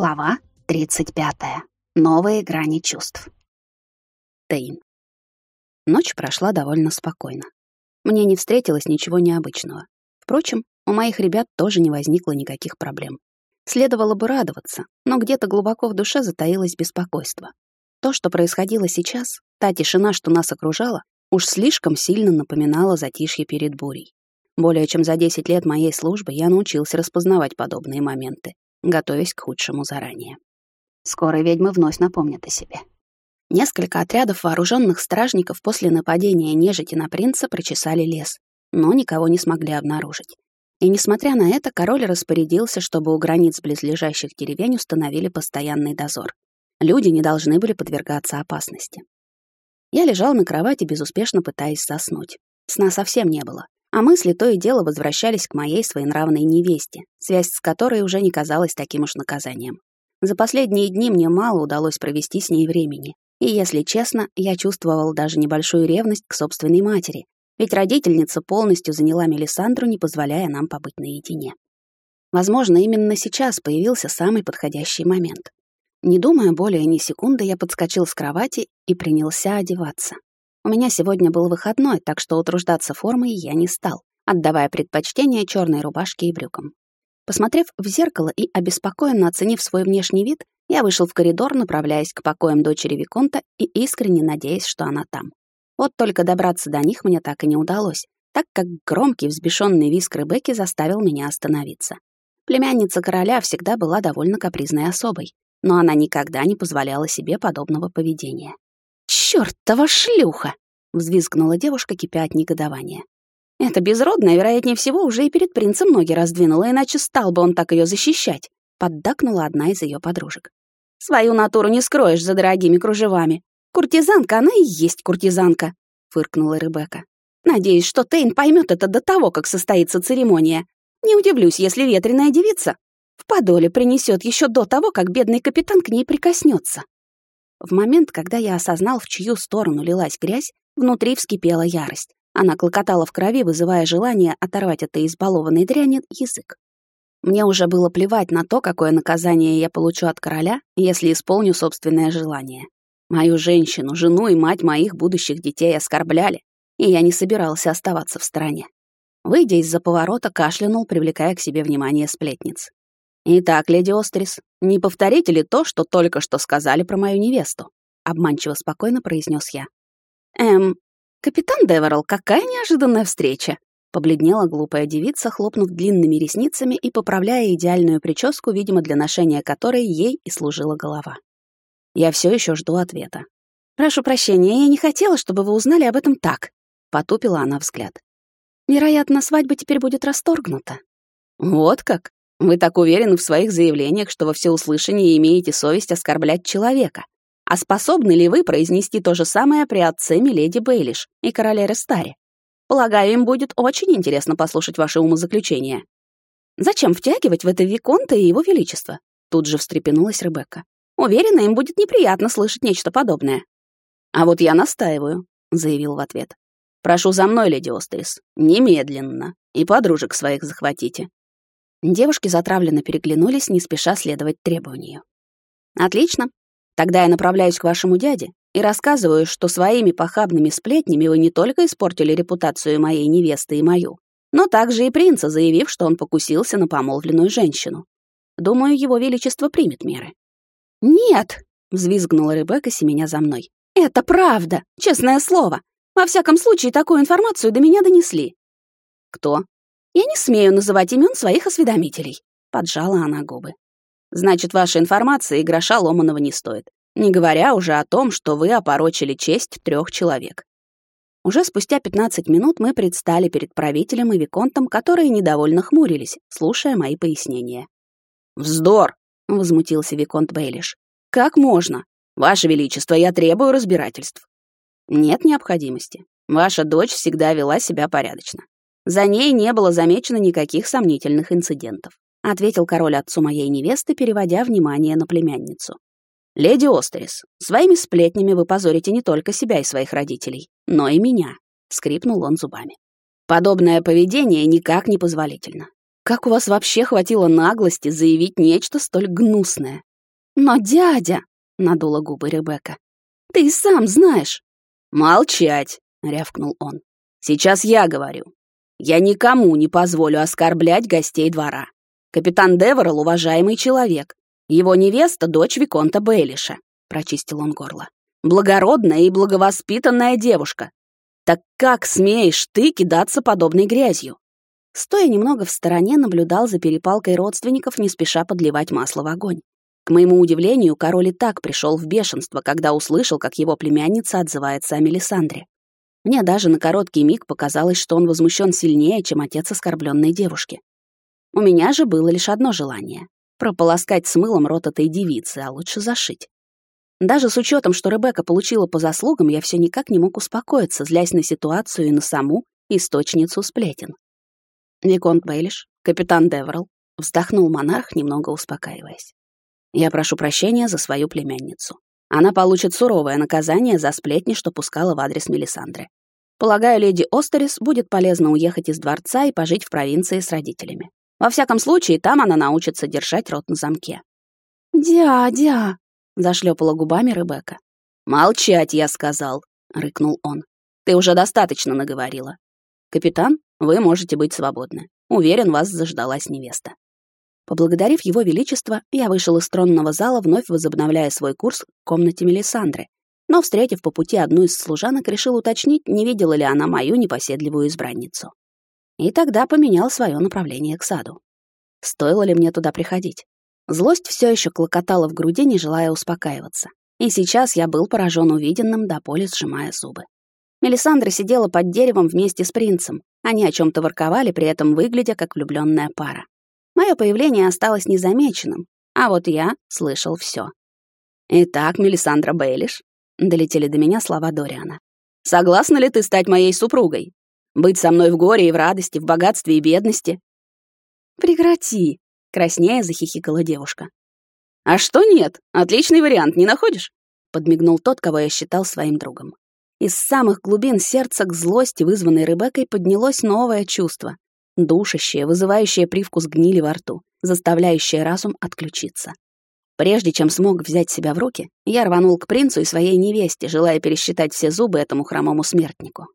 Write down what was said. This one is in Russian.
Глава 35. Новые грани чувств. Тейн. Ночь прошла довольно спокойно. Мне не встретилось ничего необычного. Впрочем, у моих ребят тоже не возникло никаких проблем. Следовало бы радоваться, но где-то глубоко в душе затаилось беспокойство. То, что происходило сейчас, та тишина, что нас окружала, уж слишком сильно напоминала затишье перед бурей. Более чем за 10 лет моей службы я научился распознавать подобные моменты готовясь к худшему заранее. Скоро ведьмы вновь напомнят о себе. Несколько отрядов вооруженных стражников после нападения нежити на принца прочесали лес, но никого не смогли обнаружить. И несмотря на это, король распорядился, чтобы у границ близлежащих деревень установили постоянный дозор. Люди не должны были подвергаться опасности. Я лежал на кровати, безуспешно пытаясь заснуть. Сна совсем не было а мысли то и дело возвращались к моей своенравной невесте, связь с которой уже не казалась таким уж наказанием. За последние дни мне мало удалось провести с ней времени, и, если честно, я чувствовал даже небольшую ревность к собственной матери, ведь родительница полностью заняла Мелисандру, не позволяя нам побыть наедине. Возможно, именно сейчас появился самый подходящий момент. Не думая более ни секунды, я подскочил с кровати и принялся одеваться. У меня сегодня был выходной, так что утруждаться формой я не стал, отдавая предпочтение черной рубашке и брюкам. Посмотрев в зеркало и обеспокоенно оценив свой внешний вид, я вышел в коридор, направляясь к покоям дочери Виконта и искренне надеясь, что она там. Вот только добраться до них мне так и не удалось, так как громкий взбешенный визг Ребекки заставил меня остановиться. Племянница короля всегда была довольно капризной особой, но она никогда не позволяла себе подобного поведения. «Чёртова шлюха!» — взвизгнула девушка, кипя от негодования. «Эта безродная, вероятнее всего, уже и перед принцем ноги раздвинула, иначе стал бы он так её защищать», — поддакнула одна из её подружек. «Свою натуру не скроешь за дорогими кружевами. Куртизанка, она и есть куртизанка», — фыркнула Ребекка. «Надеюсь, что Тейн поймёт это до того, как состоится церемония. Не удивлюсь, если ветреная девица в подоле принесёт ещё до того, как бедный капитан к ней прикоснётся». В момент, когда я осознал, в чью сторону лилась грязь, внутри вскипела ярость. Она клокотала в крови, вызывая желание оторвать этой избалованной дряни язык. Мне уже было плевать на то, какое наказание я получу от короля, если исполню собственное желание. Мою женщину, жену и мать моих будущих детей оскорбляли, и я не собирался оставаться в стороне. Выйдя из-за поворота, кашлянул, привлекая к себе внимание сплетниц. «Итак, леди Острис, не повторите ли то, что только что сказали про мою невесту?» Обманчиво спокойно произнес я. «Эм, капитан Деверл, какая неожиданная встреча!» Побледнела глупая девица, хлопнув длинными ресницами и поправляя идеальную прическу, видимо, для ношения которой ей и служила голова. Я все еще жду ответа. «Прошу прощения, я не хотела, чтобы вы узнали об этом так», — потупила она взгляд. «Вероятно, свадьба теперь будет расторгнута». «Вот как?» Вы так уверены в своих заявлениях, что во всеуслышание имеете совесть оскорблять человека. А способны ли вы произнести то же самое при отце Миледи Бейлиш и короле Рестаре? Полагаю, им будет очень интересно послушать ваши умозаключения. Зачем втягивать в это Виконта и его величество? Тут же встрепенулась Ребекка. Уверена, им будет неприятно слышать нечто подобное. А вот я настаиваю, заявил в ответ. Прошу за мной, леди Острис, немедленно, и подружек своих захватите. Девушки затравленно переглянулись, не спеша следовать требованию. «Отлично. Тогда я направляюсь к вашему дяде и рассказываю, что своими похабными сплетнями вы не только испортили репутацию моей невесты и мою, но также и принца, заявив, что он покусился на помолвленную женщину. Думаю, его величество примет меры». «Нет!» — взвизгнула Ребекка, семеня за мной. «Это правда! Честное слово! Во всяком случае, такую информацию до меня донесли». «Кто?» Я не смею называть имен своих осведомителей», — поджала она губы. «Значит, ваша информация и гроша ломаного не стоит, не говоря уже о том, что вы опорочили честь трех человек». Уже спустя 15 минут мы предстали перед правителем и виконтом, которые недовольно хмурились, слушая мои пояснения. «Вздор!» — возмутился виконт Бейлиш. «Как можно? Ваше Величество, я требую разбирательств». «Нет необходимости. Ваша дочь всегда вела себя порядочно. За ней не было замечено никаких сомнительных инцидентов, ответил король отцу моей невесты, переводя внимание на племянницу. Леди Остерис, своими сплетнями вы позорите не только себя и своих родителей, но и меня, скрипнул он зубами. Подобное поведение никак не позволительно. Как у вас вообще хватило наглости заявить нечто столь гнусное? «Но, дядя!» — надула губы Ребекка. «Ты и сам знаешь!» «Молчать!» — рявкнул он. «Сейчас я говорю. Я никому не позволю оскорблять гостей двора. Капитан Деверл — уважаемый человек. Его невеста — дочь Виконта Бейлиша», — прочистил он горло. «Благородная и благовоспитанная девушка. Так как смеешь ты кидаться подобной грязью?» Стоя немного в стороне, наблюдал за перепалкой родственников, не спеша подливать масло в огонь. К моему удивлению, король и так пришел в бешенство, когда услышал, как его племянница отзывается о Мелисандре. Мне даже на короткий миг показалось, что он возмущен сильнее, чем отец оскорбленной девушки. У меня же было лишь одно желание — прополоскать с мылом рот этой девицы, а лучше зашить. Даже с учетом, что Ребекка получила по заслугам, я все никак не мог успокоиться, злясь на ситуацию и на саму источницу сплетен. Виконт Бейлиш, капитан Деверл, вздохнул монарх, немного успокаиваясь. Я прошу прощения за свою племянницу. Она получит суровое наказание за сплетни, что пускала в адрес Мелисандры. Полагаю, леди Остерис будет полезно уехать из дворца и пожить в провинции с родителями. Во всяком случае, там она научится держать рот на замке. «Дядя!» — зашлепала губами Ребекка. «Молчать, я сказал!» — рыкнул он. «Ты уже достаточно наговорила. Капитан, вы можете быть свободны. Уверен, вас заждалась невеста». Поблагодарив его величество, я вышел из тронного зала, вновь возобновляя свой курс к комнате Мелисандры. Но, встретив по пути одну из служанок, решил уточнить, не видела ли она мою непоседливую избранницу. И тогда поменял свое направление к саду. Стоило ли мне туда приходить? Злость все еще клокотала в груди, не желая успокаиваться. И сейчас я был поражен увиденным, до боли сжимая зубы. Мелисандра сидела под деревом вместе с принцем. Они о чем то ворковали, при этом выглядя как влюбленная пара. Мое появление осталось незамеченным, а вот я слышал все. «Итак, Мелисандра Бейлиш», — долетели до меня слова Дориана. «Согласна ли ты стать моей супругой? Быть со мной в горе и в радости, в богатстве и бедности?» «Прекрати», — краснея захихикала девушка. «А что нет? Отличный вариант, не находишь?» — подмигнул тот, кого я считал своим другом. Из самых глубин сердца к злости, вызванной Ребеккой, поднялось новое чувство душащее, вызывающее привкус гнили во рту, заставляющее разум отключиться. Прежде чем смог взять себя в руки, я рванул к принцу и своей невесте, желая пересчитать все зубы этому хромому смертнику.